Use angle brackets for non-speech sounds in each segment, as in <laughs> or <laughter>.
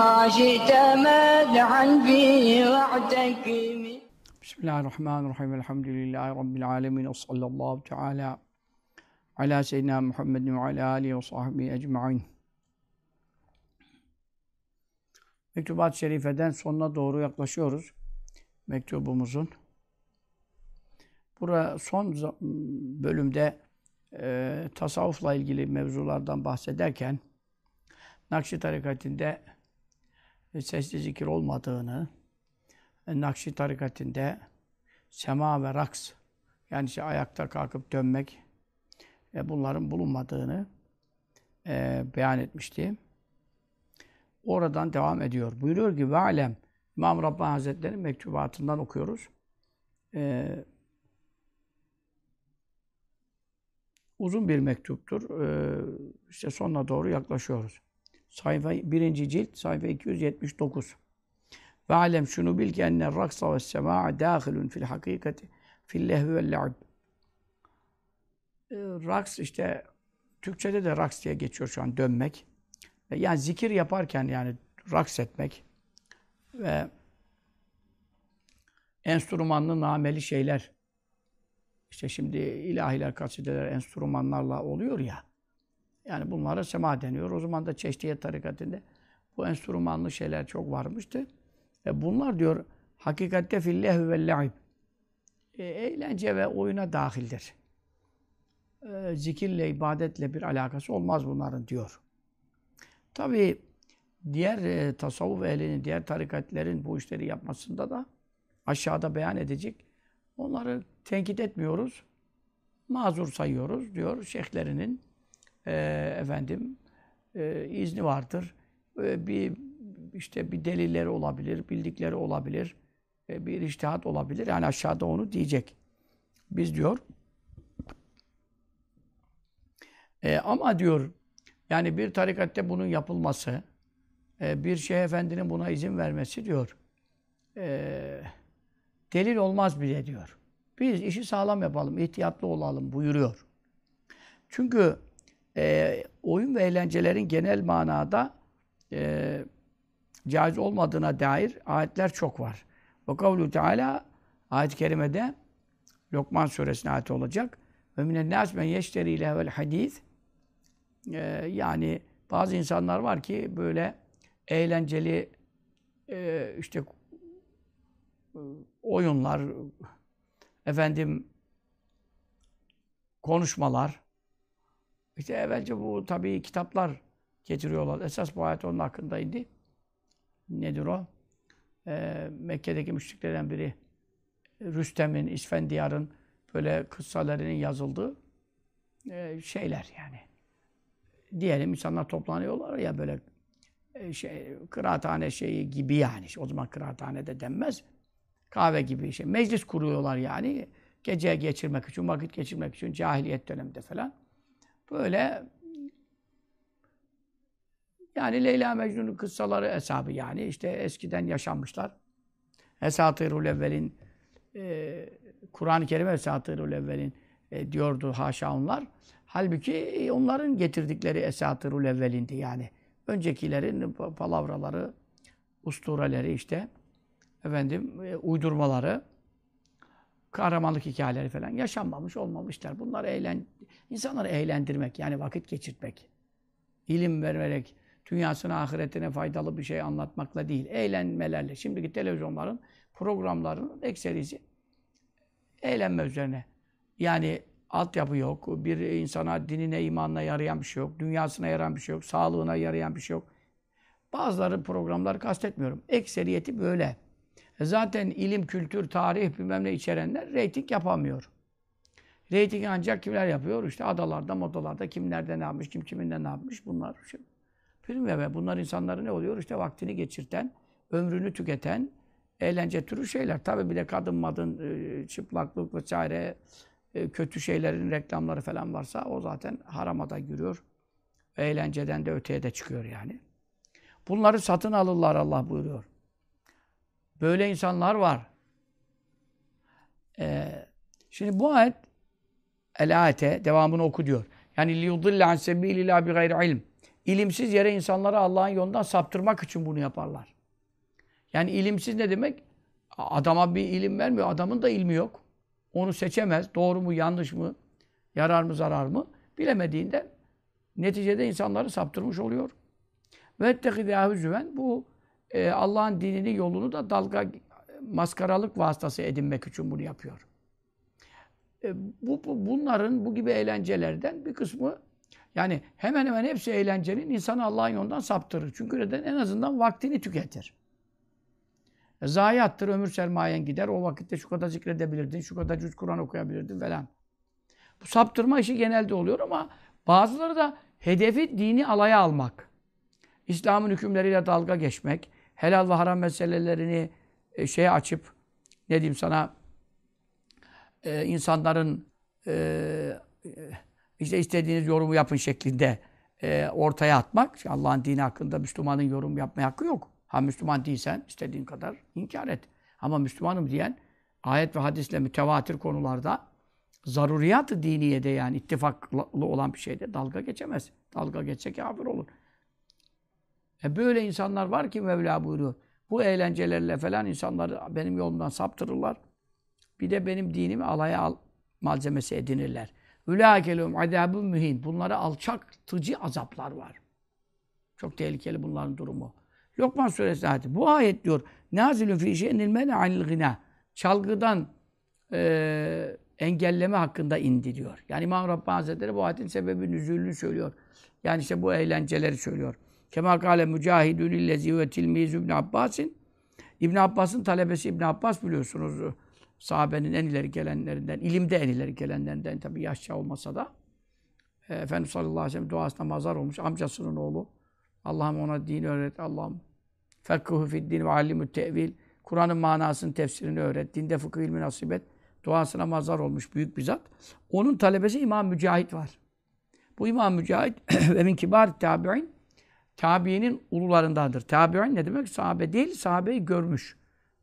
بما شئت مدحا فيه واعتكم Bismillahirrahmanirrahim. Elhamdülillahi Rabbil alemin. Ve sallallahu teala ala seyyidina Muhammedin ve ala alihi ve sahbihi ecma'in. Mektubat-ı Şerife'den sonuna doğru yaklaşıyoruz. Mektubumuzun. Bura son za- bölümde e, tasavvufla ilgili mevzulardan bahsederken Nakşi tarikatinde e, sesli zikir olmadığını, e, Nakşi tarikatinde sema ve raks yani işte ayakta kalkıp dönmek e, bunların bulunmadığını e, beyan etmişti. Oradan devam ediyor. Buyuruyor ki ve alem İmam Rabbani Hazretleri'nin mektubatından okuyoruz. E, uzun bir mektuptur. E, işte sonuna doğru yaklaşıyoruz. Sayfa birinci cilt sayfa 279. Ve alem şunu bil ki enne raksa ve sema'a dâhilun fil hakikati fil lehvi vel le'ib. Raks işte Türkçede de raks diye geçiyor şu an dönmek. E, Yani zikir yaparken yani raks etmek ve enstrümanlı nameli şeyler işte şimdi ilahiler, kasideler enstrümanlarla oluyor ya. Yani bunlara sema deniyor. O zaman da Çeşdiye tarikatinde bu enstrümanlı şeyler çok varmıştı. E bunlar diyor hakikatte fillehü ve le'ib. E, eğlence ve oyuna dahildir. E, zikirle, ibadetle bir alakası olmaz bunların diyor. Tabi diğer e, tasavvuf ehlinin, diğer tarikatlerin bu işleri yapmasında da aşağıda beyan edecek. Onları tenkit etmiyoruz. Mazur sayıyoruz diyor şeyhlerinin e, efendim e, izni vardır. E, bir işte bir delilleri olabilir, bildikleri olabilir, e, bir iştihat olabilir. Yani aşağıda onu diyecek. Biz diyor e, ama diyor yani bir tarikatte bunun yapılması, e, bir şeyh efendinin buna izin vermesi diyor e, delil olmaz bile diyor. Biz işi sağlam yapalım, ihtiyatlı olalım buyuruyor. Çünkü e, oyun ve eğlencelerin genel manada e, caiz olmadığına dair ayetler çok var. Ve kavlu Teala ayet-i kerimede Lokman suresine ayet olacak. Ve minen nas men yeşteri level hadis. Ee, yani bazı insanlar var ki böyle eğlenceli e, işte e, oyunlar, efendim konuşmalar. İşte evvelce bu tabii kitaplar getiriyorlar. Esas bu ayet onun hakkında indi. Nedir o? Ee, Mekke'deki müşriklerden biri Rüstem'in, İsfendiyar'ın böyle kıssalarının yazıldığı e, şeyler yani. Diyelim insanlar toplanıyorlar ya böyle e, şey, kıraathane şeyi gibi yani. O zaman kıraathane de denmez. Kahve gibi şey. Meclis kuruyorlar yani. Gece geçirmek için, vakit geçirmek için cahiliyet döneminde falan. Böyle yani Leyla Mecnun'un kıssaları hesabı yani. işte eskiden yaşanmışlar. Esatırul Evvel'in e, Kur'an-ı Kerim Esatırul Evvel'in e, diyordu haşa onlar. Halbuki e, onların getirdikleri Esatırul Evvel'indi yani. Öncekilerin palavraları, ustureleri işte efendim e, uydurmaları kahramanlık hikayeleri falan yaşanmamış olmamışlar. Bunlar eğlen insanları eğlendirmek yani vakit geçirtmek. ilim vererek dünyasına, ahiretine faydalı bir şey anlatmakla değil, eğlenmelerle. Şimdiki televizyonların programlarının ekserisi eğlenme üzerine. Yani altyapı yok, bir insana dinine, imanına yarayan bir şey yok, dünyasına yarayan bir şey yok, sağlığına yarayan bir şey yok. Bazıları programları kastetmiyorum. Ekseriyeti böyle. E zaten ilim, kültür, tarih bilmem ne içerenler reyting yapamıyor. Reyting ancak kimler yapıyor? İşte adalarda, modalarda kim ne yapmış, kim kiminle ne yapmış bunlar. Şimdi Bilmiyorum. Bunlar insanları ne oluyor? İşte vaktini geçirten, ömrünü tüketen, eğlence türü şeyler. Tabii bir de kadın madın, e, çıplaklık vesaire, e, kötü şeylerin reklamları falan varsa o zaten harama da giriyor. Eğlenceden de öteye de çıkıyor yani. Bunları satın alırlar Allah buyuruyor. Böyle insanlar var. Ee, şimdi bu ayet el ayete devamını oku diyor. Yani liyudille an sebilillah bi gayri ilm. İlimsiz yere insanları Allah'ın yolundan saptırmak için bunu yaparlar. Yani ilimsiz ne demek? Adama bir ilim vermiyor. Adamın da ilmi yok. Onu seçemez. Doğru mu, yanlış mı, yarar mı, zarar mı bilemediğinde neticede insanları saptırmış oluyor. Ve ettekidâhü züven bu e, Allah'ın dinini yolunu da dalga maskaralık vasıtası edinmek için bunu yapıyor. E, bu, bu bunların bu gibi eğlencelerden bir kısmı yani hemen hemen hepsi eğlencenin insanı Allah'ın yolundan saptırır. Çünkü neden? En azından vaktini tüketir. E, zayiattır, ömür sermayen gider. O vakitte şu kadar zikredebilirdin, şu kadar cüz Kur'an okuyabilirdin falan. Bu saptırma işi genelde oluyor ama bazıları da hedefi dini alaya almak. İslam'ın hükümleriyle dalga geçmek, helal ve haram meselelerini e, şeye açıp, ne diyeyim sana, e, insanların e, işte istediğiniz yorumu yapın şeklinde e, ortaya atmak. Allah'ın dini hakkında Müslümanın yorum yapmaya hakkı yok. Ha Müslüman değilsen istediğin kadar inkar et. Ama Müslümanım diyen ayet ve hadisle mütevatir konularda zaruriyat-ı diniyede yani ittifaklı olan bir şeyde dalga geçemez. Dalga geçse kafir olur. E böyle insanlar var ki Mevla buyuruyor. Bu eğlencelerle falan insanları benim yolumdan saptırırlar. Bir de benim dinimi alaya al malzemesi edinirler. Ülâkelûm azâbun mühin. Bunlara alçaktıcı azaplar var. Çok tehlikeli bunların durumu. Lokman suresi ayeti. Bu ayet diyor. Nazilun fî şeynil mene anil gına. Çalgıdan e, engelleme hakkında indi diyor. Yani İmam Rabbani Hazretleri bu ayetin sebebi nüzulünü söylüyor. Yani işte bu eğlenceleri söylüyor. Kema kâle mücahidûn illezî ve tilmîzü İbn Abbas'in. İbn Abbas'ın talebesi İbn Abbas biliyorsunuz sahabenin en ileri gelenlerinden, ilimde en ileri gelenlerinden tabi yaşça olmasa da e, Efendimiz sallallahu aleyhi ve sellem duasına mazar olmuş. Amcasının oğlu. Allah'ım ona din öğret. Allah'ım fekkuhu fiddin ve allimü tevil. Kur'an'ın manasını, tefsirini öğret. Dinde fıkıh ilmi nasip et. Duasına mazar olmuş büyük bir zat. Onun talebesi İmam Mücahit var. Bu İmam Mücahit <clears throat> ve min kibar tabi'in tabiinin ulularındandır. Tabi'in ne demek? Sahabe değil, sahabeyi görmüş.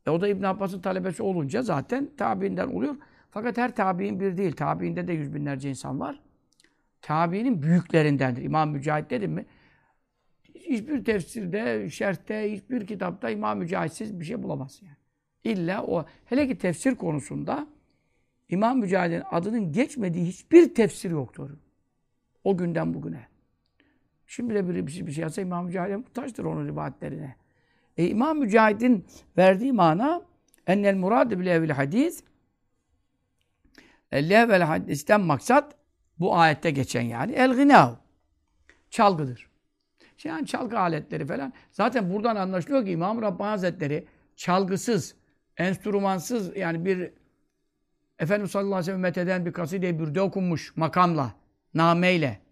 E o da İbn Abbas'ın talebesi olunca zaten tabiinden oluyor. Fakat her tabiin bir değil. Tabiinde de yüz binlerce insan var. Tabiinin büyüklerindendir. İmam Mücahit dedim mi? Hiçbir tefsirde, şerhte, hiçbir kitapta İmam Mücahitsiz bir şey bulamaz yani. İlla o. Hele ki tefsir konusunda İmam Mücahit'in adının geçmediği hiçbir tefsir yoktur. O günden bugüne. Şimdi de biri bir şey, bir şey yazsa İmam Mücahit'e muhtaçtır onun rivayetlerine. E, İmam Mücahit'in verdiği mana ennel murad bile evvel hadis evvel hadisten maksat bu ayette geçen yani el gınav çalgıdır. Yani çalgı aletleri falan. Zaten buradan anlaşılıyor ki İmam Rabbani Hazretleri çalgısız, enstrümansız yani bir Efendimiz sallallahu aleyhi ve sellem metheden bir kaside bürde okunmuş makamla, nameyle.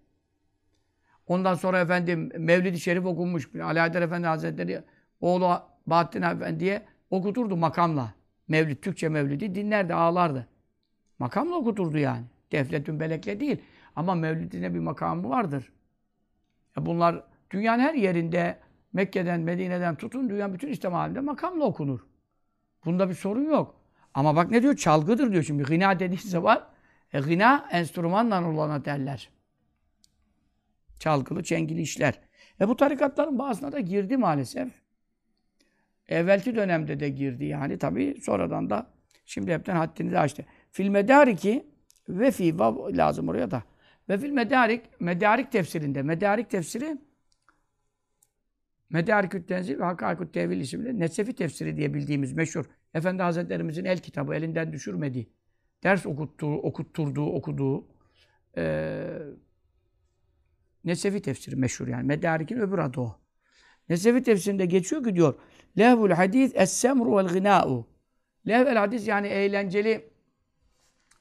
Ondan sonra efendim Mevlid-i Şerif okunmuş. Haydar Efendi Hazretleri oğlu Bahattin Efendi'ye okuturdu makamla. Mevlid, Türkçe mevlidi dinlerdi, ağlardı. Makamla okuturdu yani. Defletün belekle değil. Ama mevlidine bir makamı vardır. Ya bunlar dünyanın her yerinde Mekke'den, Medine'den tutun dünyanın bütün İslam aleminde makamla okunur. Bunda bir sorun yok. Ama bak ne diyor? Çalgıdır diyor. Şimdi gına dediği zaman e, gına enstrümanla olana derler. Çalgılı, çengili işler. E bu tarikatların bazısına da girdi maalesef. Evvelki dönemde de girdi yani tabii sonradan da şimdi hepten haddini de açtı. Fil medariki ve fi lazım oraya da. Ve fil medarik, medarik tefsirinde. Medarik tefsiri Medarikü't Tenzil ve Hakâikü't Tevil isimli Nesefi tefsiri diye bildiğimiz meşhur Efendi Hazretlerimizin el kitabı elinden düşürmediği, ders okuttuğu, okutturduğu, okuduğu e, Nesefi tefsiri meşhur yani. Medarik'in öbür adı o. Nesefi tefsirinde geçiyor ki diyor Lehvul hadis es-semru vel gınâ'u. Lehvel hadis yani eğlenceli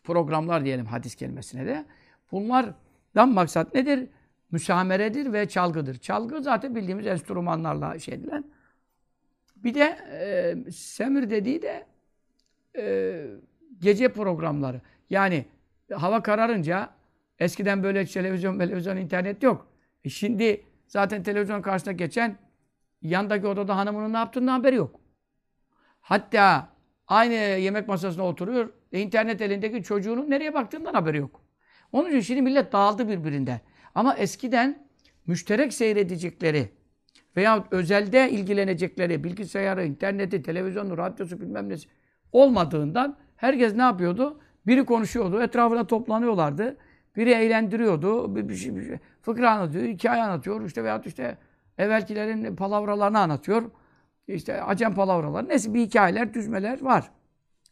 programlar diyelim hadis kelimesine de. Bunlardan maksat nedir? müsameredir ve çalgıdır. Çalgı zaten bildiğimiz enstrümanlarla şey edilen. Bir de e, semir dediği de e, gece programları. Yani hava kararınca eskiden böyle televizyon, televizyon, internet yok. E şimdi zaten televizyon karşısına geçen yandaki odada hanımının ne yaptığından haberi yok. Hatta aynı yemek masasına oturuyor. E, internet elindeki çocuğunun nereye baktığından haberi yok. Onun için şimdi millet dağıldı birbirinden. Ama eskiden müşterek seyredecekleri veya özelde ilgilenecekleri bilgisayarı, interneti, televizyonu, radyosu bilmem nesi olmadığından herkes ne yapıyordu? Biri konuşuyordu, etrafına toplanıyorlardı. Biri eğlendiriyordu, bir, bir, şey, bir şey, fıkra anlatıyor, hikaye anlatıyor, işte veyahut işte evvelkilerin palavralarını anlatıyor. İşte acem palavraları, neyse bir hikayeler, düzmeler var.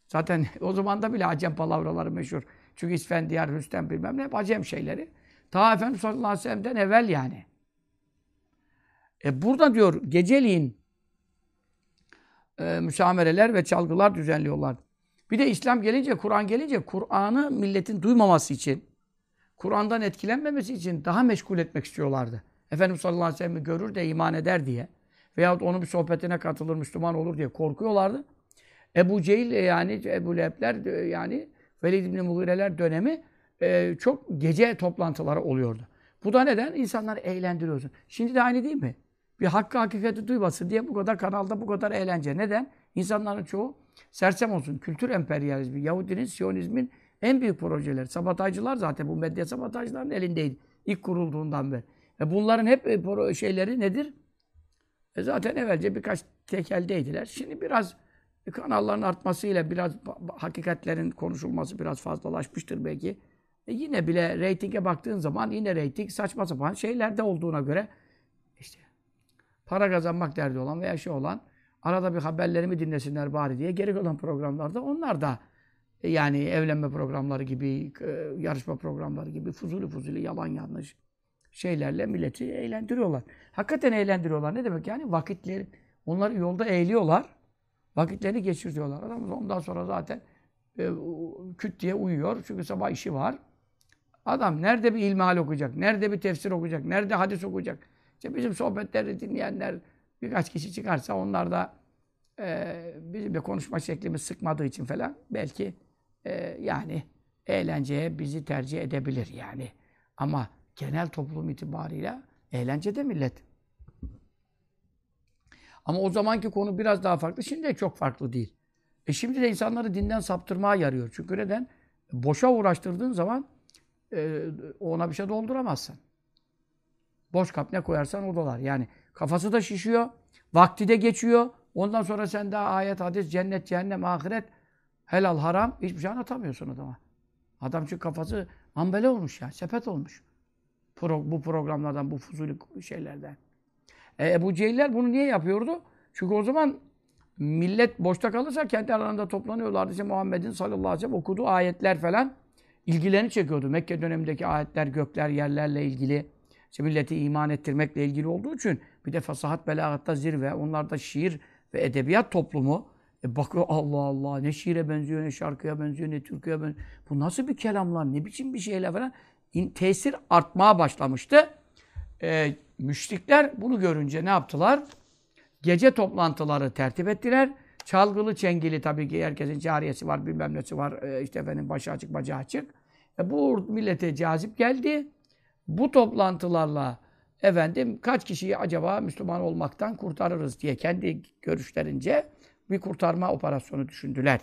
Zaten <laughs> o zaman da bile acem palavraları meşhur. Çünkü İsfendiyar, Rüstem bilmem ne hep acem şeyleri. Ta Efendimiz sallallahu aleyhi ve sellem'den evvel yani. E burada diyor geceliğin e, müsamereler ve çalgılar düzenliyorlar. Bir de İslam gelince, Kur'an gelince Kur'an'ı milletin duymaması için, Kur'an'dan etkilenmemesi için daha meşgul etmek istiyorlardı. Efendimiz sallallahu aleyhi ve sellem'i görür de iman eder diye veyahut onun bir sohbetine katılır, Müslüman olur diye korkuyorlardı. Ebu Cehil e, yani Ebu Leheb'ler e, yani Velid İbni Mughireler dönemi e, çok gece toplantıları oluyordu. Bu da neden? İnsanları eğlendiriyorsun. Şimdi de aynı değil mi? Bir hakkı hakikati duymasın diye bu kadar kanalda bu kadar eğlence. Neden? İnsanların çoğu sersem olsun. Kültür emperyalizmi, Yahudinin, Siyonizmin en büyük projeleri. Sabotajcılar zaten bu medya sabotajcıların elindeydi. İlk kurulduğundan beri. E bunların hep e, şeyleri nedir? E zaten evvelce birkaç tekeldeydiler. Şimdi biraz kanalların artmasıyla biraz hakikatlerin konuşulması biraz fazlalaşmıştır belki. E yine bile reytinge baktığın zaman yine reyting saçma sapan şeylerde olduğuna göre işte para kazanmak derdi olan veya şey olan arada bir haberlerimi dinlesinler bari diye geri kalan programlarda onlar da yani evlenme programları gibi, e, yarışma programları gibi fuzuli fuzuli yalan yanlış şeylerle milleti eğlendiriyorlar. Hakikaten eğlendiriyorlar. Ne demek yani? Vakitleri, onları yolda eğliyorlar. Vakitlerini geçiriyorlar. Adam ondan sonra zaten e, küt diye uyuyor. Çünkü sabah işi var. Adam nerede bir ilmihal okuyacak, nerede bir tefsir okuyacak, nerede hadis okuyacak. İşte bizim sohbetleri dinleyenler birkaç kişi çıkarsa onlar da e, bizim de konuşma şeklimiz sıkmadığı için falan belki e, yani eğlenceye bizi tercih edebilir yani. Ama genel toplum itibarıyla eğlencede millet. Ama o zamanki konu biraz daha farklı. Şimdi de çok farklı değil. E şimdi de insanları dinden saptırmaya yarıyor. Çünkü neden? Boşa uğraştırdığın zaman e, ona bir şey dolduramazsın. Boş kap ne koyarsan o dolar. Yani kafası da şişiyor, vakti de geçiyor. Ondan sonra sen daha ayet, hadis, cennet, cehennem, ahiret, helal, haram hiçbir şey anlatamıyorsun adama. Adam çünkü kafası ambele olmuş ya, sepet olmuş. Pro, bu programlardan, bu fuzuli şeylerden. E, Ebu Cehiller bunu niye yapıyordu? Çünkü o zaman millet boşta kalırsa kendi aralarında toplanıyorlardı. İşte Muhammed'in sallallahu aleyhi ve sellem okuduğu ayetler falan ilgilerini çekiyordu. Mekke dönemindeki ayetler, gökler, yerlerle ilgili. İşte milleti iman ettirmekle ilgili olduğu için bir de fasahat belagatta zirve, onlar da şiir ve edebiyat toplumu. E bakıyor Allah Allah ne şiire benziyor, ne şarkıya benziyor, ne türküye benziyor. Bu nasıl bir kelamlar, ne biçim bir şeyler falan. tesir artmaya başlamıştı. E, müşrikler bunu görünce ne yaptılar? Gece toplantıları tertip ettiler. Çalgılı, çengili tabii ki herkesin cariyesi var, bilmem nesi var. E, işte efendim başı açık, bacağı açık. E, bu millete cazip geldi. Bu toplantılarla efendim kaç kişiyi acaba Müslüman olmaktan kurtarırız diye kendi görüşlerince bir kurtarma operasyonu düşündüler.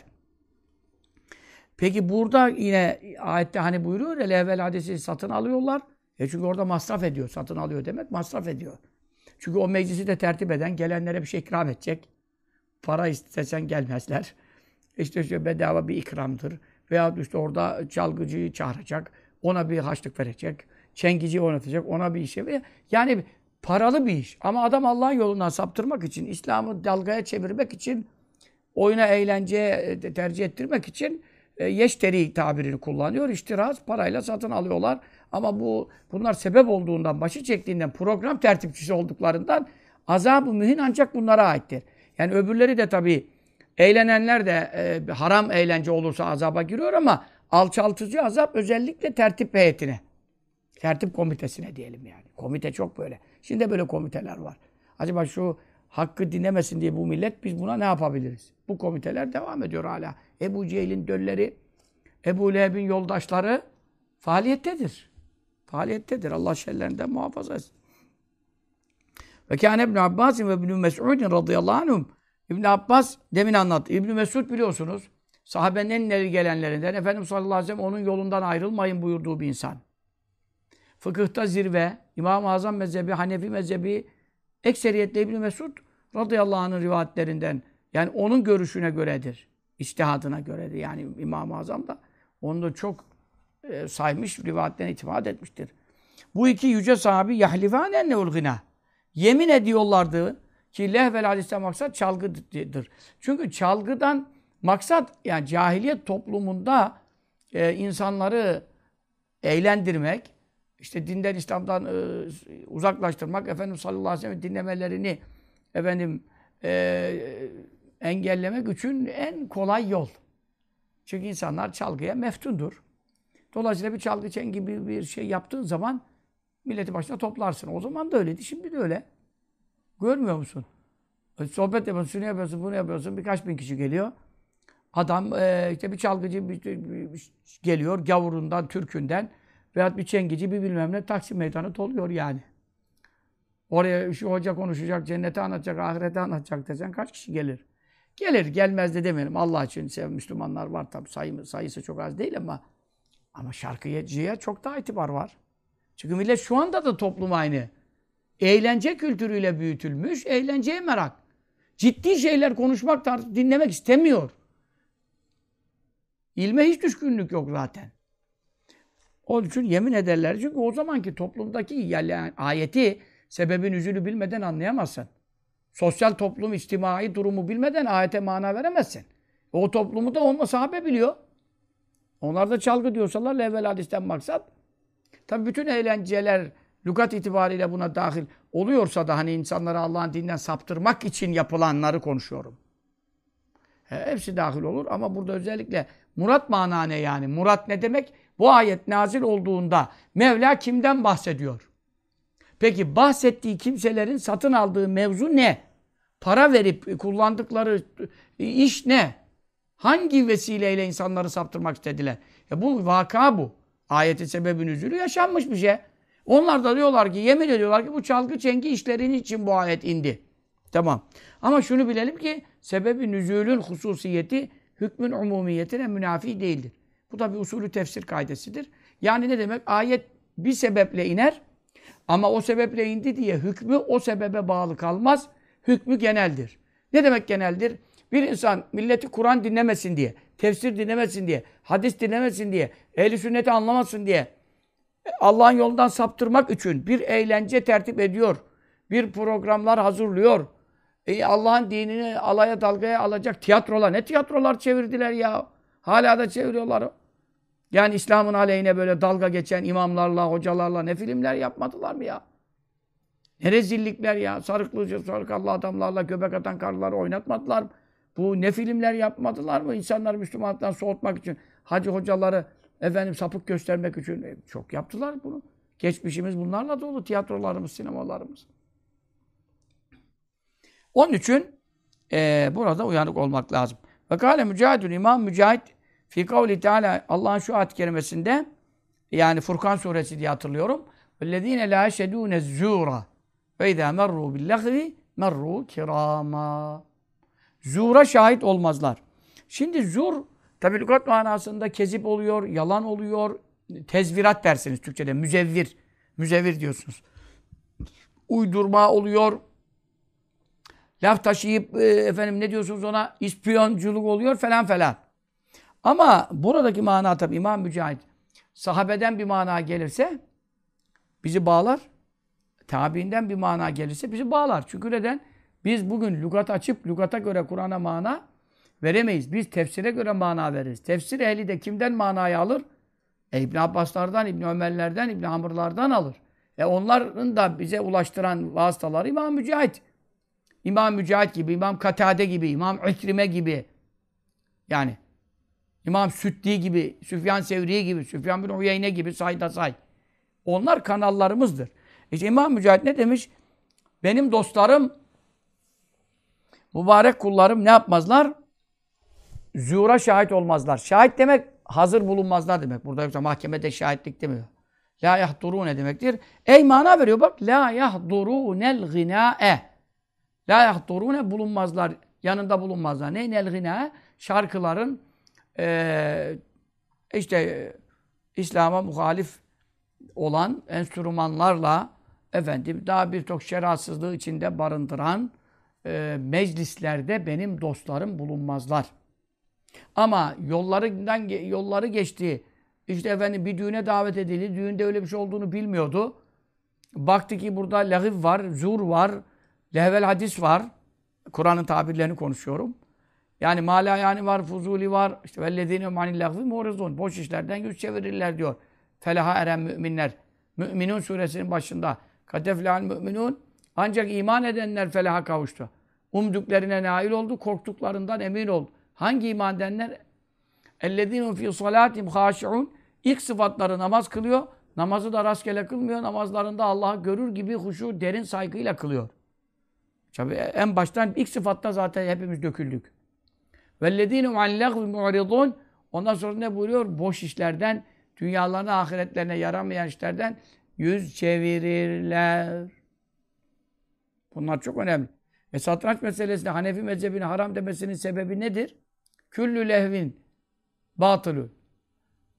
Peki burada yine ayette hani buyuruyor ya evvel hadisi satın alıyorlar. E çünkü orada masraf ediyor. Satın alıyor demek masraf ediyor. Çünkü o meclisi de tertip eden gelenlere bir şey ikram edecek. Para istesen gelmezler. İşte, işte bedava bir ikramdır. Veya işte orada çalgıcıyı çağıracak. Ona bir haçlık verecek. Çengici oynatacak. Ona bir işe. Yani paralı bir iş. Ama adam Allah'ın yolundan saptırmak için, İslam'ı dalgaya çevirmek için, oyuna, eğlenceye e, tercih ettirmek için e, yeşteri tabirini kullanıyor. İştiraz parayla satın alıyorlar. Ama bu bunlar sebep olduğundan, başı çektiğinden, program tertipçisi olduklarından azabı mühin ancak bunlara aittir. Yani öbürleri de tabii eğlenenler de e, haram eğlence olursa azaba giriyor ama alçaltıcı azap özellikle tertip heyetine. Tertip komitesine diyelim yani. Komite çok böyle. Şimdi de böyle komiteler var. Acaba şu hakkı dinlemesin diye bu millet biz buna ne yapabiliriz? Bu komiteler devam ediyor hala. Ebu Cehil'in dölleri, Ebu Leheb'in yoldaşları faaliyettedir. Faaliyettedir. Allah şerlerinden muhafaza etsin. Ve kâne İbn Abbas ve İbn Mes'ud radıyallahu anhum İbn Abbas demin anlattı. İbn Mesud biliyorsunuz sahabenin en ileri gelenlerinden Efendimiz sallallahu aleyhi ve sellem onun yolundan ayrılmayın buyurduğu bir insan. Fıkıhta zirve, İmam-ı Azam mezhebi, Hanefi mezhebi ekseriyetle İbn Mesud radıyallahu anh'ın rivayetlerinden yani onun görüşüne göredir. İçtihadına göredir. Yani İmam-ı Azam da onu da çok e, saymış, rivayetten itimat etmiştir. Bu iki yüce sahabi yahlifâne neul gına. Yemin ediyorlardı ki lehvel hadiste maksat çalgıdır. Çünkü çalgıdan maksat yani cahiliyet toplumunda e, insanları eğlendirmek, işte dinden, İslam'dan e, uzaklaştırmak, efendim sallallahu aleyhi ve sellem dinlemelerini efendim e, engellemek için en kolay yol. Çünkü insanlar çalgıya meftundur. Dolayısıyla bir çalgı çen gibi bir şey yaptığın zaman milleti başına toplarsın. O zaman da öyleydi, şimdi de öyle. Görmüyor musun? E, sohbet yapıyorsun, şunu yapıyorsun, bunu yapıyorsun. Birkaç bin kişi geliyor. Adam e, işte bir çalgıcı bir, bir, bir geliyor gavurundan, türkünden veyahut bir çengici bir bilmem ne Taksim meydanı doluyor yani. Oraya şu hoca konuşacak, cenneti anlatacak, ahireti anlatacak desen kaç kişi gelir? Gelir, gelmez de demeyelim. Allah için sev Müslümanlar var tabi sayı, sayısı çok az değil ama ama şarkıcıya çok daha itibar var. Çünkü millet şu anda da toplum aynı. Eğlence kültürüyle büyütülmüş, eğlenceye merak. Ciddi şeyler konuşmak, dinlemek istemiyor. İlme hiç düşkünlük yok zaten. Onun için yemin ederler. Çünkü o zamanki toplumdaki yani ayeti sebebin üzülü bilmeden anlayamazsın. Sosyal toplum, içtimai durumu bilmeden ayete mana veremezsin. O toplumu da olma sahabe biliyor. Onlar da çalgı diyorsalar evvel hadisten maksat. Tabi bütün eğlenceler lügat itibariyle buna dahil oluyorsa da hani insanları Allah'ın dininden saptırmak için yapılanları konuşuyorum. He, hepsi dahil olur ama burada özellikle murat mana ne yani? Murat ne demek? Bu ayet nazil olduğunda Mevla kimden bahsediyor? Peki bahsettiği kimselerin satın aldığı mevzu ne? Para verip kullandıkları iş ne? Hangi vesileyle insanları saptırmak istediler? Ya bu vaka bu. Ayetin sebebin üzülü yaşanmış bir şey. Onlar da diyorlar ki, yemin ediyorlar ki bu çalgı çengi işlerin için bu ayet indi. Tamam. Ama şunu bilelim ki sebebi nüzulün hususiyeti hükmün umumiyetine münafi değildir. Bu da bir usulü tefsir kaidesidir. Yani ne demek? Ayet bir sebeple iner ama o sebeple indi diye hükmü o sebebe bağlı kalmaz. Hükmü geneldir. Ne demek geneldir? Bir insan milleti Kur'an dinlemesin diye, tefsir dinlemesin diye, hadis dinlemesin diye, ehli sünneti anlamasın diye Allah'ın yolundan saptırmak için bir eğlence tertip ediyor. Bir programlar hazırlıyor. E Allah'ın dinini alaya dalgaya alacak tiyatrolar. Ne tiyatrolar çevirdiler ya? Hala da çeviriyorlar. Yani İslam'ın aleyhine böyle dalga geçen imamlarla, hocalarla ne filmler yapmadılar mı ya? Ne rezillikler ya. Sarıklı, sarıkallı adamlarla göbek atan karıları oynatmadılar mı? Bu ne filmler yapmadılar mı? İnsanları Müslümanlıktan soğutmak için. Hacı hocaları efendim sapık göstermek için. E, çok yaptılar bunu. Geçmişimiz bunlarla dolu. Tiyatrolarımız, sinemalarımız. Onun için e, burada uyanık olmak lazım. Ve kâle mücahidun İmam Mücahit Fi kavli Teala Allah'ın şu ayet kerimesinde yani Furkan suresi diye hatırlıyorum. Ellezine la yeşhedûne zûra ve izâ merrû billahvi merrû kirâma. Zûra şahit olmazlar. Şimdi zur tabi lügat manasında kezip oluyor, yalan oluyor. Tezvirat dersiniz Türkçe'de. Müzevvir. Müzevvir diyorsunuz. Uydurma oluyor. Laf taşıyıp e, efendim ne diyorsunuz ona ispiyonculuk oluyor falan falan. Ama buradaki mana tabi İmam Mücahit sahabeden bir mana gelirse bizi bağlar. Tabiinden bir mana gelirse bizi bağlar. Çünkü neden? Biz bugün lügat açıp lügata göre Kur'an'a mana veremeyiz. Biz tefsire göre mana veririz. Tefsir ehli de kimden manayı alır? E, İbn Abbaslardan, İbn Ömerlerden, İbn Amr'lardan alır. E onların da bize ulaştıran vasıtaları İmam Mücahit. İmam Mücahit gibi, İmam Katade gibi, İmam İkrime gibi. Yani İmam Süddi gibi, Süfyan Sevri gibi, Süfyan bin Uyeyne gibi sayda say. Onlar kanallarımızdır. İşte İmam Mücahit ne demiş? Benim dostlarım, mübarek kullarım ne yapmazlar? Zuhura şahit olmazlar. Şahit demek hazır bulunmazlar demek. Burada yoksa mahkemede şahitlik demiyor. La yahduru ne demektir? Ey mana veriyor bak. La yahdurunel gınâe. La yahdurune bulunmazlar. Yanında bulunmazlar. Ne nel gınâe? Şarkıların e, işte İslam'a muhalif olan enstrümanlarla efendim daha birçok şeratsızlığı içinde barındıran e, meclislerde benim dostlarım bulunmazlar. Ama yollarından yolları geçti. İşte efendim bir düğüne davet edildi. Düğünde öyle bir şey olduğunu bilmiyordu. Baktı ki burada lehif var, zur var, lehvel hadis var. Kur'an'ın tabirlerini konuşuyorum. Yani mala yani var, fuzuli var. İşte vellezine manillahvi murizun. Boş işlerden yüz çevirirler diyor. Felaha eren müminler. Müminun suresinin başında. Kateflal müminun. Ancak iman edenler felaha kavuştu. Umduklarına nail oldu. Korktuklarından emin oldu. Hangi iman edenler? Ellezinum fi salatim haşi'un. İlk sıfatları namaz kılıyor. Namazı da rastgele kılmıyor. Namazlarında Allah'ı görür gibi huşu derin saygıyla kılıyor. Tabii en baştan ilk sıfatta zaten hepimiz döküldük. وَالَّذ۪ينَ عَنْ لَغْوِ مُعْرِضُونَ Ondan sonra ne buyuruyor? Boş işlerden, dünyalarına, ahiretlerine yaramayan işlerden yüz çevirirler. Bunlar çok önemli. Ve satranç meselesinde Hanefi mezhebini haram demesinin sebebi nedir? Küllü lehvin batılı.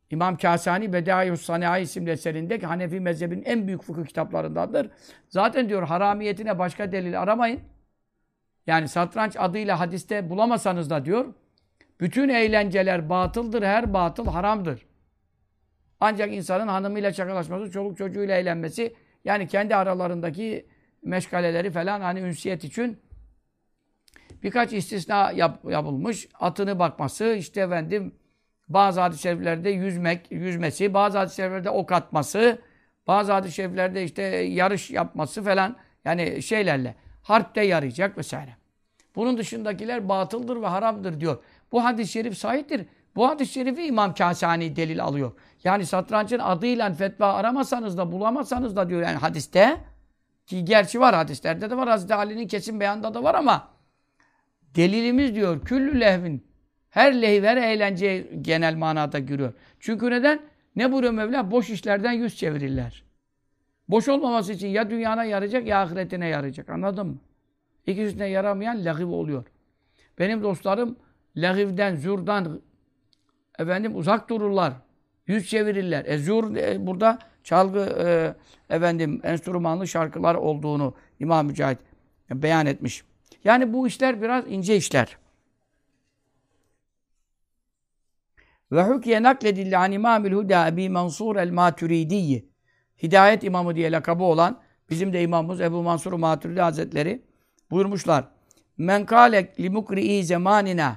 İmam Kasani Bedaius Sanayi isimli eserinde ki Hanefi mezhebinin en büyük fıkıh kitaplarındandır. Zaten diyor haramiyetine başka delil aramayın. Yani satranç adıyla hadiste bulamasanız da diyor bütün eğlenceler batıldır, her batıl haramdır. Ancak insanın hanımıyla çakalaşması, çoluk çocuğuyla eğlenmesi, yani kendi aralarındaki meşgaleleri falan hani ünsiyet için birkaç istisna yap, yapılmış. Atını bakması, işte efendim bazı hadis-i şeriflerde yüzmek, yüzmesi, bazı hadis-i şeriflerde ok atması, bazı hadis-i şeriflerde işte yarış yapması falan yani şeylerle harpte yarayacak vesaire. Bunun dışındakiler batıldır ve haramdır diyor. Bu hadis-i şerif sahiptir. Bu hadis-i şerifi İmam Kasani delil alıyor. Yani satrançın adıyla fetva aramasanız da bulamazsanız da diyor yani hadiste ki gerçi var hadislerde de var. Hazreti Ali'nin kesin beyanda da var ama delilimiz diyor küllü lehvin her lehv, her eğlenceye genel manada giriyor. Çünkü neden? Ne buyuruyor Mevla? Boş işlerden yüz çevirirler. Boş olmaması için ya dünyana yarayacak ya ahiretine yarayacak. Anladın mı? İkisine yaramayan lahiv oluyor. Benim dostlarım lahivden, zurdan efendim uzak dururlar. Yüz çevirirler. E zur e, burada çalgı e, efendim enstrümanlı şarkılar olduğunu İmam Mücahit beyan etmiş. Yani bu işler biraz ince işler. Ve hukiye nakledilli an İmamül Huda Ebi Mansur el-Maturidiyi. Hidayet imamı diye lakabı olan bizim de imamımız Ebu Mansur Maturidi Hazretleri buyurmuşlar. Men kâlek li mukri'i zamanina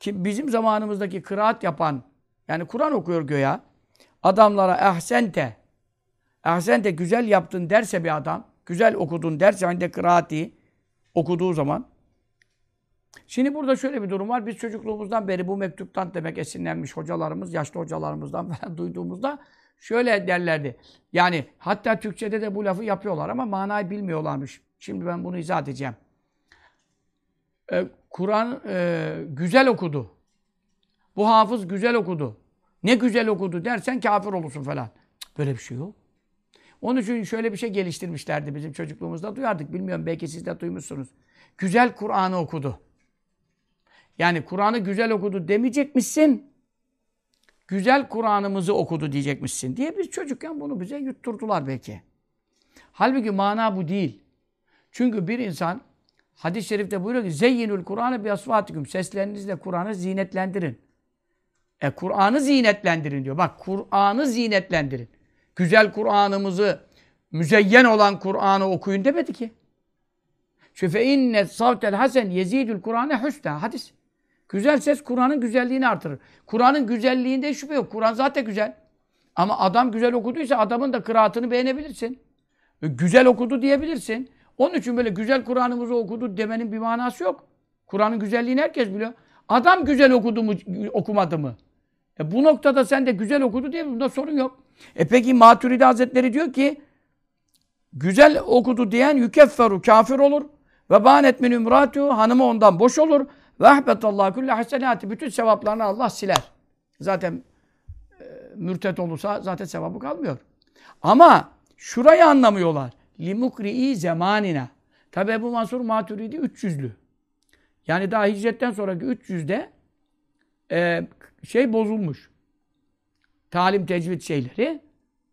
ki bizim zamanımızdaki kıraat yapan yani Kur'an okuyor göya adamlara ehsente ehsente güzel yaptın derse bir adam güzel okudun derse hani de kıraati okuduğu zaman Şimdi burada şöyle bir durum var. Biz çocukluğumuzdan beri bu mektuptan demek esinlenmiş hocalarımız, yaşlı hocalarımızdan <laughs> falan duyduğumuzda şöyle derlerdi. Yani hatta Türkçe'de de bu lafı yapıyorlar ama manayı bilmiyorlarmış. Şimdi ben bunu izah edeceğim. Ee, Kur'an e, güzel okudu. Bu hafız güzel okudu. Ne güzel okudu dersen kafir olursun falan. Böyle bir şey yok. Onun için şöyle bir şey geliştirmişlerdi bizim çocukluğumuzda duyardık. Bilmiyorum belki siz de duymuşsunuz. Güzel Kur'an'ı okudu. Yani Kur'an'ı güzel okudu demeyecekmişsin. Güzel Kur'an'ımızı okudu diyecekmişsin diye biz çocukken bunu bize yutturdular belki. Halbuki mana bu değil. Çünkü bir insan hadis-i şerifte buyuruyor ki zeyyinül Kur'an'ı bi asfatikum. Seslerinizle Kur'an'ı zinetlendirin. E Kur'an'ı zinetlendirin diyor. Bak Kur'an'ı zinetlendirin. Güzel Kur'an'ımızı müzeyyen olan Kur'an'ı okuyun demedi ki. Şüfe inne savtel hasen yezidül Kur'an'e hüsna. Hadis. Güzel ses Kur'an'ın güzelliğini artırır. Kur'an'ın güzelliğinde şüphe yok. Kur'an zaten güzel. Ama adam güzel okuduysa adamın da kıraatını beğenebilirsin. E, güzel okudu diyebilirsin. Onun için böyle güzel Kur'an'ımızı okudu demenin bir manası yok. Kur'an'ın güzelliğini herkes biliyor. Adam güzel okudu mu, okumadı mı? E bu noktada sen de güzel okudu diye bunda sorun yok. E peki Maturidi Hazretleri diyor ki güzel okudu diyen yükefferu kafir olur. Ve banet min ümratu hanımı ondan boş olur. Ve ahbetallahu kulle hasenati bütün sevaplarını Allah siler. Zaten e, mürtet olursa zaten sevabı kalmıyor. Ama şurayı anlamıyorlar. Limukri'i zamanina. Tabi Ebu Mansur Maturidi 300'lü. Yani daha hicretten sonraki 300'de e, şey bozulmuş. Talim tecvid şeyleri.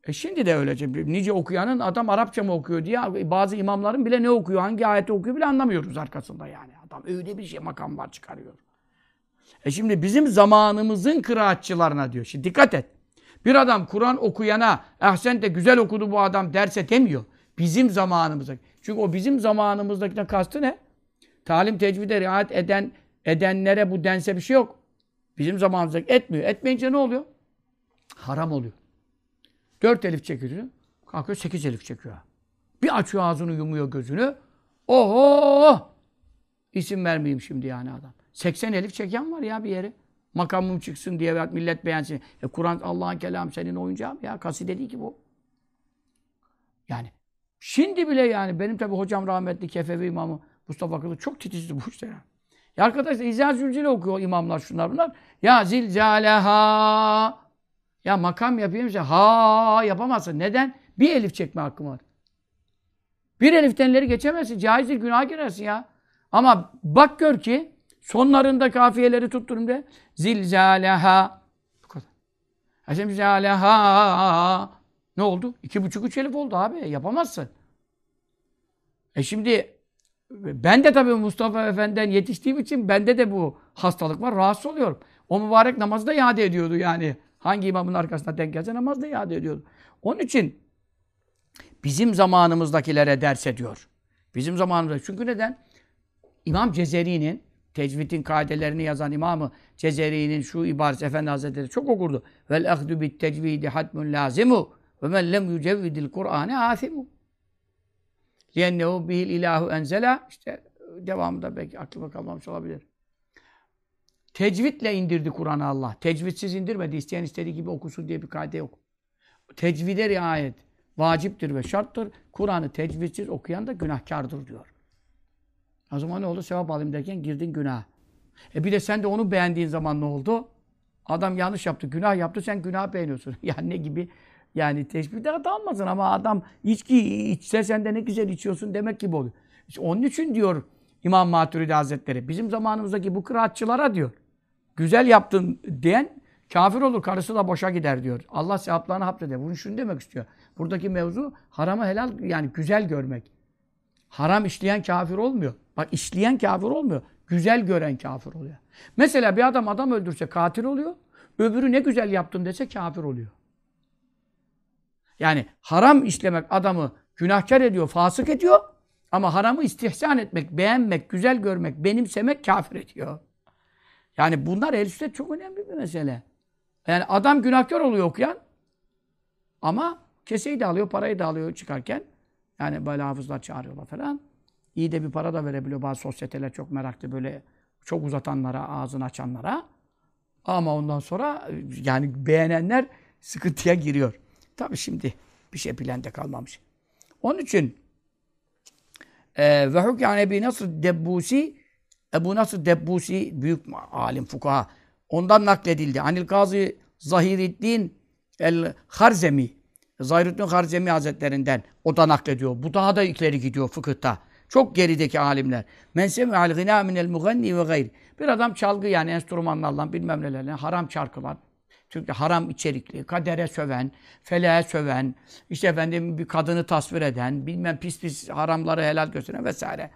E şimdi de öylece. Nice okuyanın adam Arapça mı okuyor diye bazı imamların bile ne okuyor, hangi ayeti okuyor bile anlamıyoruz arkasında yani. Adam öyle bir şey makam var çıkarıyor. E şimdi bizim zamanımızın kıraatçılarına diyor. Şimdi dikkat et. Bir adam Kur'an okuyana ehsen de güzel okudu bu adam derse demiyor. Bizim zamanımızda. Çünkü o bizim zamanımızdakine kastı ne? Talim tecvide riayet eden edenlere bu dense bir şey yok. Bizim zamanımızda etmiyor. Etmeyince ne oluyor? Haram oluyor. Dört elif çekiyor. Kalkıyor sekiz elif çekiyor. Bir açıyor ağzını yumuyor gözünü. Oho! İsim vermeyeyim şimdi yani adam. 80 elif çeken var ya bir yere. Makamım çıksın diye millet beğensin. E Kur'an Allah'ın kelamı senin oyuncağın ya. Kaside değil ki bu. Yani şimdi bile yani benim tabi hocam rahmetli Kefevi imamı Mustafa Kılıç çok titizdi bu işte yani. Ya arkadaşlar İzâ Zülcile okuyor imamlar şunlar bunlar. Ya zilzâleha ya makam yapayım ha yapamazsın. Neden? Bir elif çekme hakkım var. Bir eliftenleri geçemezsin. Caizdir günah girersin ya. Ama bak gör ki sonlarında kafiyeleri tutturum de zilzaleha bu kadar. Zilzaleha ne oldu? İki buçuk üç elif oldu abi. Yapamazsın. E şimdi ben de tabii Mustafa Efendi'den yetiştiğim için bende de bu hastalık var. Rahatsız oluyorum. O mübarek namazı da iade ediyordu yani. Hangi imamın arkasına denk gelse namaz da iade ediyordu. Onun için bizim zamanımızdakilere ders ediyor. Bizim zamanımızda. Çünkü neden? İmam Cezeri'nin tecvidin kaidelerini yazan imamı Cezeri'nin şu ibaresi Efendi Hazretleri çok okurdu. Vel ahdu bit tecvidi hatmun lazimu ve men lem yücevvidil Kur'ane afimu. Liyennehu bihil ilahu enzela. İşte devamında belki aklıma kalmamış olabilir. Tecvidle indirdi Kur'an'ı Allah. Tecvidsiz indirmedi. İsteyen istediği gibi okusun diye bir kaide yok. Tecvide riayet vaciptir ve şarttır. Kur'an'ı tecvidsiz okuyan da günahkardır diyor. O zaman ne oldu? Sevap alayım derken girdin günah. E bir de sen de onu beğendiğin zaman ne oldu? Adam yanlış yaptı, günah yaptı, sen günah beğeniyorsun. <laughs> yani ne gibi? Yani teşbihde hata almasın ama adam içki içse sen de ne güzel içiyorsun demek gibi oluyor. İşte onun için diyor İmam Maturidi Hazretleri, bizim zamanımızdaki bu kıraatçılara diyor, güzel yaptın diyen kafir olur, karısı da boşa gider diyor. Allah sevaplarını hapseder. Bunu şunu demek istiyor. Buradaki mevzu haramı helal, yani güzel görmek. Haram işleyen kafir olmuyor. Bak işleyen kafir olmuyor. Güzel gören kafir oluyor. Mesela bir adam adam öldürse katil oluyor. Öbürü ne güzel yaptın dese kafir oluyor. Yani haram işlemek adamı günahkar ediyor, fasık ediyor. Ama haramı istihsan etmek, beğenmek, güzel görmek, benimsemek kafir ediyor. Yani bunlar el üstte çok önemli bir mesele. Yani adam günahkar oluyor okuyan ama keseyi de alıyor, parayı da alıyor çıkarken. Yani böyle hafızlar çağırıyorlar falan. İyi de bir para da verebiliyor. Bazı sosyeteler çok meraklı böyle çok uzatanlara, ağzını açanlara. Ama ondan sonra yani beğenenler sıkıntıya giriyor. Tabi şimdi bir şey de kalmamış. Onun için ve hukyan Ebi Nasr Debbusi Ebu Nasr Debbusi büyük alim fukaha ondan nakledildi. Anil Gazi Zahiriddin el Harzemi Zahiriddin Harzemi Hazretlerinden o da naklediyor. Bu daha da ileri gidiyor fıkıhta. Çok gerideki alimler. Men semi'al gına minel muganni ve gayri. Bir adam çalgı yani enstrümanlarla bilmem nelerle haram şarkılar. Çünkü haram içerikli, kadere söven, feleğe söven, işte efendim bir kadını tasvir eden, bilmem pis pis haramları helal gösteren vesaire.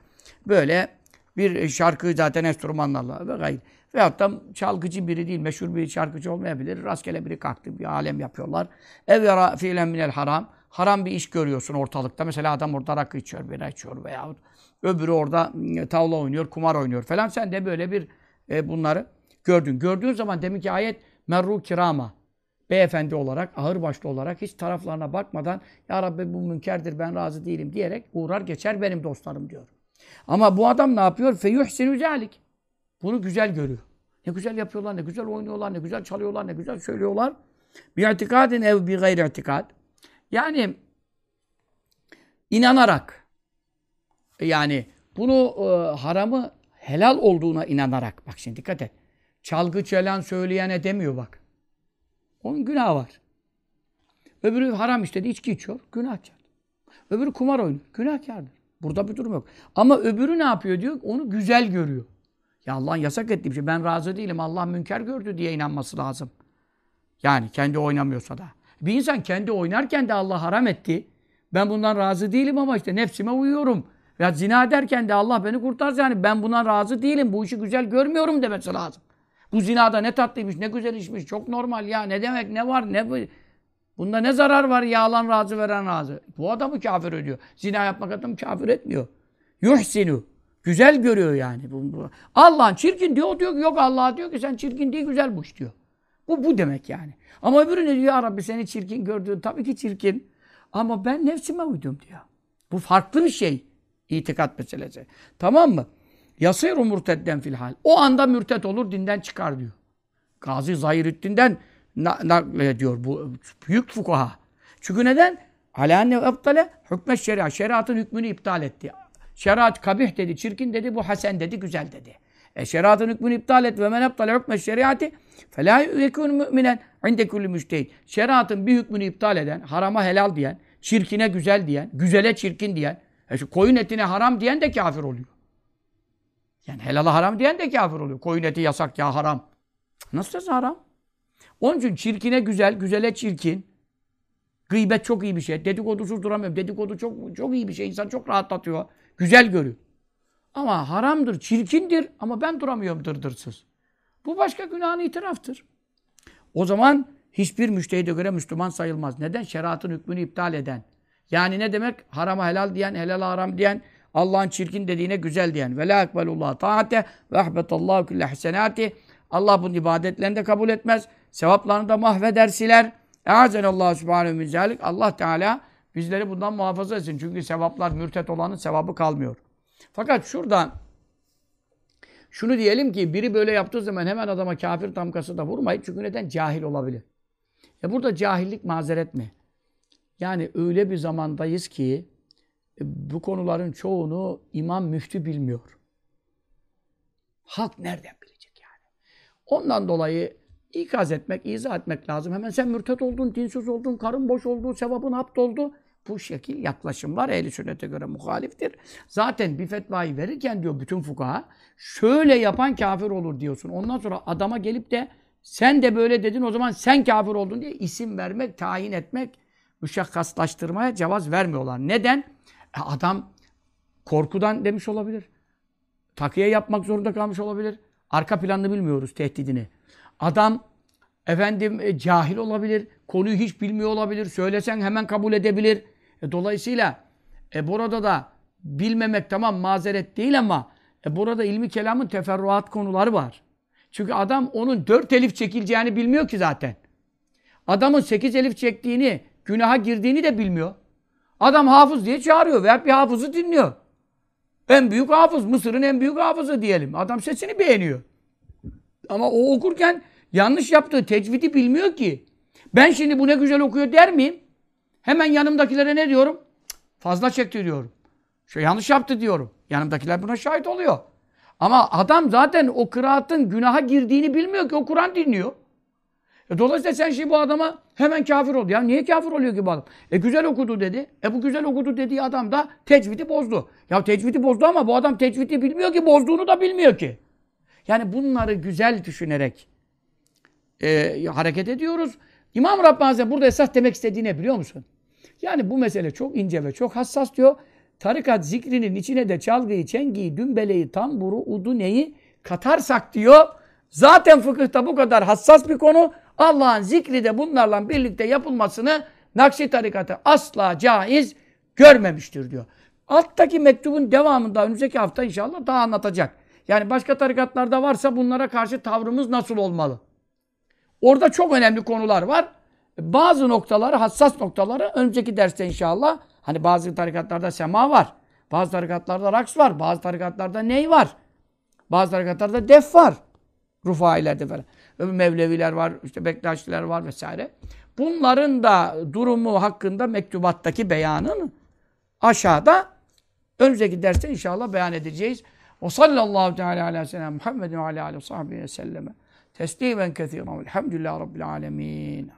Böyle bir şarkı zaten enstrümanlarla ve gayri. Veyahut da çalgıcı biri değil, meşhur bir şarkıcı olmayabilir. Rastgele biri kalktı, bir alem yapıyorlar. Ev yara fiilen minel haram. Haram bir iş görüyorsun ortalıkta. Mesela adam orada rakı içiyor, bira içiyor veyahut öbürü orada ıı, tavla oynuyor, kumar oynuyor falan. Sen de böyle bir e, bunları gördün. Gördüğün zaman demek ki ayet merru kirama beyefendi olarak, ağırbaşlı olarak hiç taraflarına bakmadan Ya Rabbi bu münkerdir ben razı değilim diyerek uğrar geçer benim dostlarım diyor. Ama bu adam ne yapıyor? Feyuhsinu zalik. Bunu güzel görüyor. Ne güzel yapıyorlar, ne güzel oynuyorlar, ne güzel çalıyorlar, ne güzel söylüyorlar. Bir itikadin ev bir gayri itikad. Yani inanarak yani bunu e, haramı helal olduğuna inanarak bak şimdi dikkat et. Çalgı çelen söyleyene demiyor bak. Onun günahı var. Öbürü haram istedi, içki içiyor, günahkar. Öbürü kumar oynuyor, günahkardır. Burada bir durum yok. Ama öbürü ne yapıyor diyor, onu güzel görüyor. Ya Allah'ın yasak ettiği bir şey. Ben razı değilim, Allah münker gördü diye inanması lazım. Yani kendi oynamıyorsa da. Bir insan kendi oynarken de Allah haram etti. Ben bundan razı değilim ama işte nefsime uyuyorum. Ya zina ederken de Allah beni kurtarsın. Yani ben buna razı değilim. Bu işi güzel görmüyorum demesi lazım. Bu zinada ne tatlıymış, ne güzel işmiş. Çok normal ya. Ne demek, ne var, ne bu. Bunda ne zarar var ya alan razı veren razı. Bu adamı kafir ediyor. Zina yapmak adamı kafir etmiyor. Yuhsinu. Güzel görüyor yani. Allah'ın çirkin diyor. O diyor ki yok Allah diyor ki sen çirkin değil güzel bu diyor. Bu bu demek yani. Ama öbürü ne diyor? Ya Rabbi seni çirkin gördüğün tabii ki çirkin. Ama ben nefsime uydum diyor. Bu farklı bir şey. İtikat meselesi. Tamam mı? Yasîru murtedden fil hal. O anda mürtet olur, dinden çıkar diyor. Gazi Zahirüddin'den naklediyor bu büyük fukaha. Çünkü neden? Alâ enne ebtale hükme şeria. Şeriatın hükmünü iptal etti. Şeriat kabih dedi, çirkin dedi, bu hasen dedi, güzel dedi. E şeriatın hükmünü iptal et ve men ebtale hükme şeriatı felâ yekûn müminen inde kulli müştehid. Şeriatın bir hükmünü iptal eden, harama helal diyen, çirkine güzel diyen, güzele çirkin diyen, e şu koyun etine haram diyen de kafir oluyor. Yani helala haram diyen de kafir oluyor. Koyun eti yasak ya haram. Nasıl haram? Onun için çirkine güzel, güzele çirkin. Gıybet çok iyi bir şey. Dedikodusuz duramıyorum. Dedikodu çok çok iyi bir şey. İnsan çok rahatlatıyor. Güzel görüyor. Ama haramdır, çirkindir ama ben duramıyorum dırdırsız. Bu başka günahın itiraftır. O zaman hiçbir müştehide göre Müslüman sayılmaz. Neden? Şeriatın hükmünü iptal eden. Yani ne demek? Harama helal diyen, helal haram diyen, Allah'ın çirkin dediğine güzel diyen. Ve la ekbelullah taate ve ahbetallahu külle hasenati. Allah bunun ibadetlerini de kabul etmez. Sevaplarını da mahveder, siler. Eazenallahu subhanehu min zalik. Allah Teala bizleri bundan muhafaza etsin. Çünkü sevaplar mürtet olanın sevabı kalmıyor. Fakat şurada şunu diyelim ki biri böyle yaptığı zaman hemen adama kafir damgası da vurmayın. Çünkü neden? Cahil olabilir. E burada cahillik mazeret mi? Yani öyle bir zamandayız ki e, bu konuların çoğunu imam müftü bilmiyor. Halk nereden bilecek yani? Ondan dolayı ikaz etmek, izah etmek lazım. Hemen sen mürtet oldun, dinsiz oldun, karın boş oldu, sevabın hapt oldu. Bu şekil yaklaşımlar ehli sünnete göre muhaliftir. Zaten bir fetvayı verirken diyor bütün fukaha şöyle yapan kafir olur diyorsun. Ondan sonra adama gelip de sen de böyle dedin o zaman sen kafir oldun diye isim vermek, tayin etmek, müşakkaslaştırmaya cevaz vermiyorlar. Neden? E adam korkudan demiş olabilir. Takiye yapmak zorunda kalmış olabilir. Arka planını bilmiyoruz tehdidini. Adam efendim e, cahil olabilir. Konuyu hiç bilmiyor olabilir. Söylesen hemen kabul edebilir. E, dolayısıyla e, burada da bilmemek tamam mazeret değil ama e, burada ilmi kelamın teferruat konuları var. Çünkü adam onun dört elif çekileceğini bilmiyor ki zaten. Adamın sekiz elif çektiğini, günaha girdiğini de bilmiyor. Adam hafız diye çağırıyor veya bir hafızı dinliyor. En büyük hafız, Mısır'ın en büyük hafızı diyelim. Adam sesini beğeniyor. Ama o okurken yanlış yaptığı tecvidi bilmiyor ki. Ben şimdi bu ne güzel okuyor der miyim? Hemen yanımdakilere ne diyorum? Fazla çekti diyorum. Şu yanlış yaptı diyorum. Yanımdakiler buna şahit oluyor. Ama adam zaten o kıraatın günaha girdiğini bilmiyor ki o Kur'an dinliyor. E dolayısıyla sen şimdi bu adama hemen kafir ol. Ya niye kafir oluyor ki bu adam? E güzel okudu dedi. E bu güzel okudu dediği adam da tecvidi bozdu. Ya tecvidi bozdu ama bu adam tecvidi bilmiyor ki bozduğunu da bilmiyor ki. Yani bunları güzel düşünerek e, hareket ediyoruz. İmam Rabbani Hazretleri burada esas demek istediği ne biliyor musun? Yani bu mesele çok ince ve çok hassas diyor. Tarikat zikrinin içine de çalgıyı, çengiyi, dümbeleyi, tamburu, udu neyi katarsak diyor. Zaten fıkıhta bu kadar hassas bir konu. Allah'ın zikri de bunlarla birlikte yapılmasını Nakşi tarikatı asla caiz görmemiştir diyor. Alttaki mektubun devamında önümüzdeki hafta inşallah daha anlatacak. Yani başka tarikatlarda varsa bunlara karşı tavrımız nasıl olmalı? Orada çok önemli konular var. Bazı noktaları, hassas noktaları önümüzdeki derste inşallah. Hani bazı tarikatlarda sema var. Bazı tarikatlarda raks var. Bazı tarikatlarda ney var. Bazı tarikatlarda def var. Rufailerde falan. Mevleviler var, işte Bektaşiler var vesaire. Bunların da durumu hakkında mektubattaki beyanın aşağıda önümüzdeki derste inşallah beyan edeceğiz. وصلى الله تعالى على سيدنا محمد وعلى آله وصحبه وسلم تسليما كثيرا والحمد لله رب العالمين.